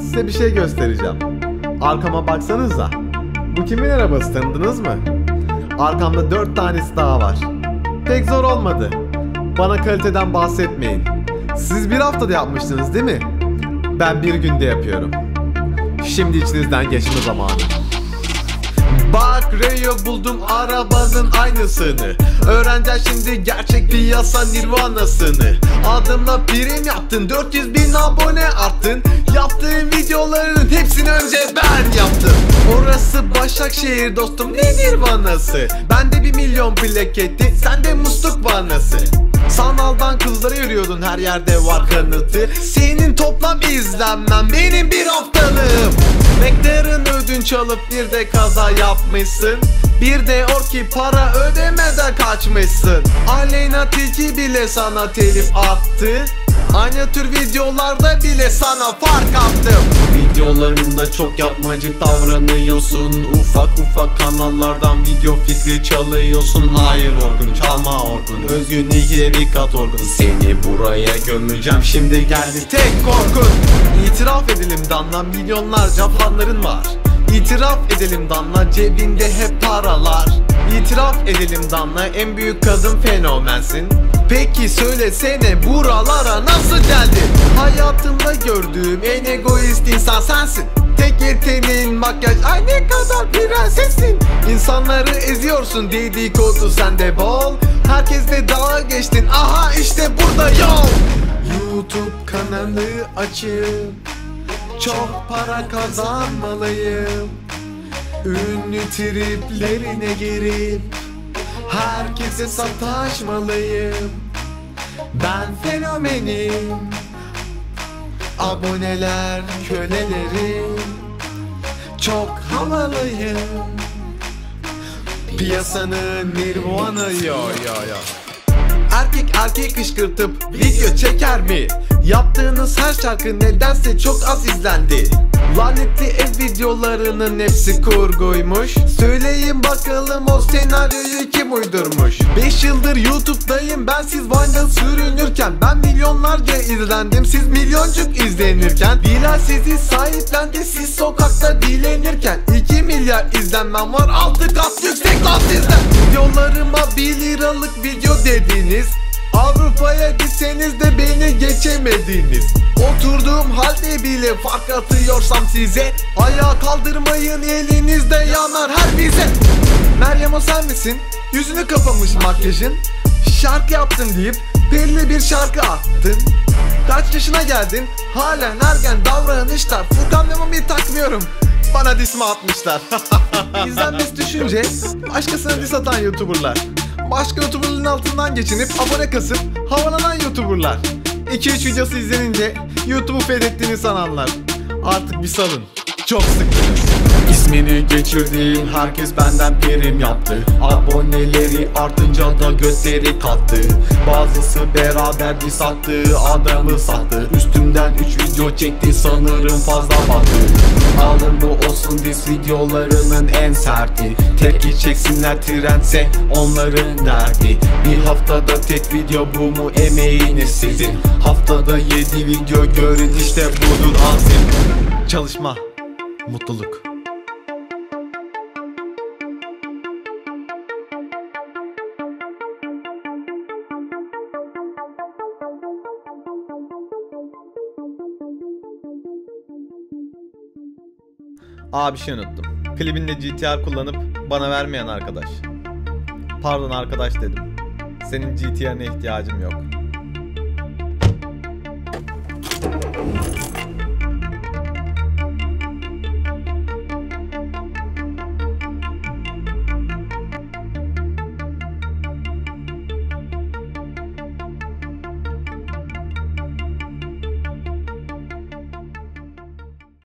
Size bir şey göstereceğim. Arkama baksanıza. Bu kimin arabası tanıdınız mı? Arkamda dört tanesi daha var. Pek zor olmadı. Bana kaliteden bahsetmeyin. Siz bir haftada yapmıştınız değil mi? Ben bir günde yapıyorum. Şimdi içinizden geçme zamanı. Bak Rayo buldum arabanın aynısını. Öğreneceğiz şimdi gerçek piyasa nirvanasını. Adımla prim yaptın 400 bin abone arttın. Yaptığın videoların hepsini önce ben yaptım. Orası Başakşehir dostum ne nirvanası? Bende bir milyon plaketi sende musluk vanası. Sanaldan kızlara yürüyordun her yerde var kanıtı. Senin toplam izlenmen benim bir haftalığım. McLaren ödünç alıp bir de kaza yapmışsın. Bir de orki para ödemeden kaçmışsın. Aleyna Tilki bile sana telif attı. Aynı tür videolarda bile sana fark attım. Videolarında çok yapmacık davranıyorsun. Ufak ufak kanallardan video fikri çalıyorsun. Hayır Orkun çalma Orkun. Özgün ikiye bir kat Orkun. Seni buraya gömeceğim. Şimdi geldi Tek korkun İtiraf edelim Danla milyonlarca fanların var İtiraf edelim Danla cebinde hep paralar. İtiraf edelim Danla en büyük kadın fenomensin. Peki söylesene buralara nasıl geldin? Hayatımda gördüğüm en egoist insan sensin. Tek yeteneğin makyaj ay ne kadar prensessin. İnsanları eziyorsun dedikodu sende bol. Herkesle dalga geçtin aha işte burada yol. YouTube kanalı açıp Çok para kazanmalıyım. Ünlü triplerine girip Herkese sataşmalıyım. Ben fenomenim. Aboneler kölelerim Çok havalıyım. Piyasanın nirvana yo yo yo Erkek erkek kışkırtıp video çeker mi? Yaptığınız her şarkı nedense çok az izlendi. Lanetli ev videolarının hepsi kurguymuş. Söyleyin bakalım o senaryoyu kim uydurmuş? 5 yıldır YouTube'dayım ben siz Vine'da sürünürken Ben milyonlarca izlendim. Siz milyoncuk izlenirken Bilal sizi sahiplendi. Siz sokakta dilenirken 2 milyar izlenmem var. 6 kat yüksek lan sizden Videolarıma 1 liralık video dediniz. Avrupa'ya gitseniz de beni geçemediniz. Oturduğum halde bile fark atıyorsam size Ayağa kaldırmayın elinizde yanar her bize. Meryem o sen misin? Yüzünü kapamış makyajın. Şarkı yaptım deyip belli bir şarkı attın. Kaç yaşına geldin? Halen ergen davranışlar. Furkan ve Mami'yi takmıyorum. Bana diss mi atmışlar? Bizden biz düşünce başkasına diss atan youtuberlar. Başka youtuberların altından geçinip abone kasıp havalanan youtuberlar. 2-3 videosu izlenince YouTube'u fethettiğini sananlar. Artık bir salın. Çok sıktınız İsmini geçirdiğin herkes benden prim yaptı. Aboneleri artınca da gösteri kattı. Bazısı beraber bir sattığı adamı sattı. Üstümden 3 video çekti sanırım fazla battı. Alın bu olsun diz videolarının en serti. Tepki çeksinler trendse onların derdi. Bir haftada tek video bu mu emeğiniz sizin Haftada 7 video görün işte budur azim Çalışma Mutluluk Aa bir şey unuttum. Klibinde GTR kullanıp bana vermeyen arkadaş. Pardon arkadaş dedim. Senin GTR'ine ihtiyacım yok.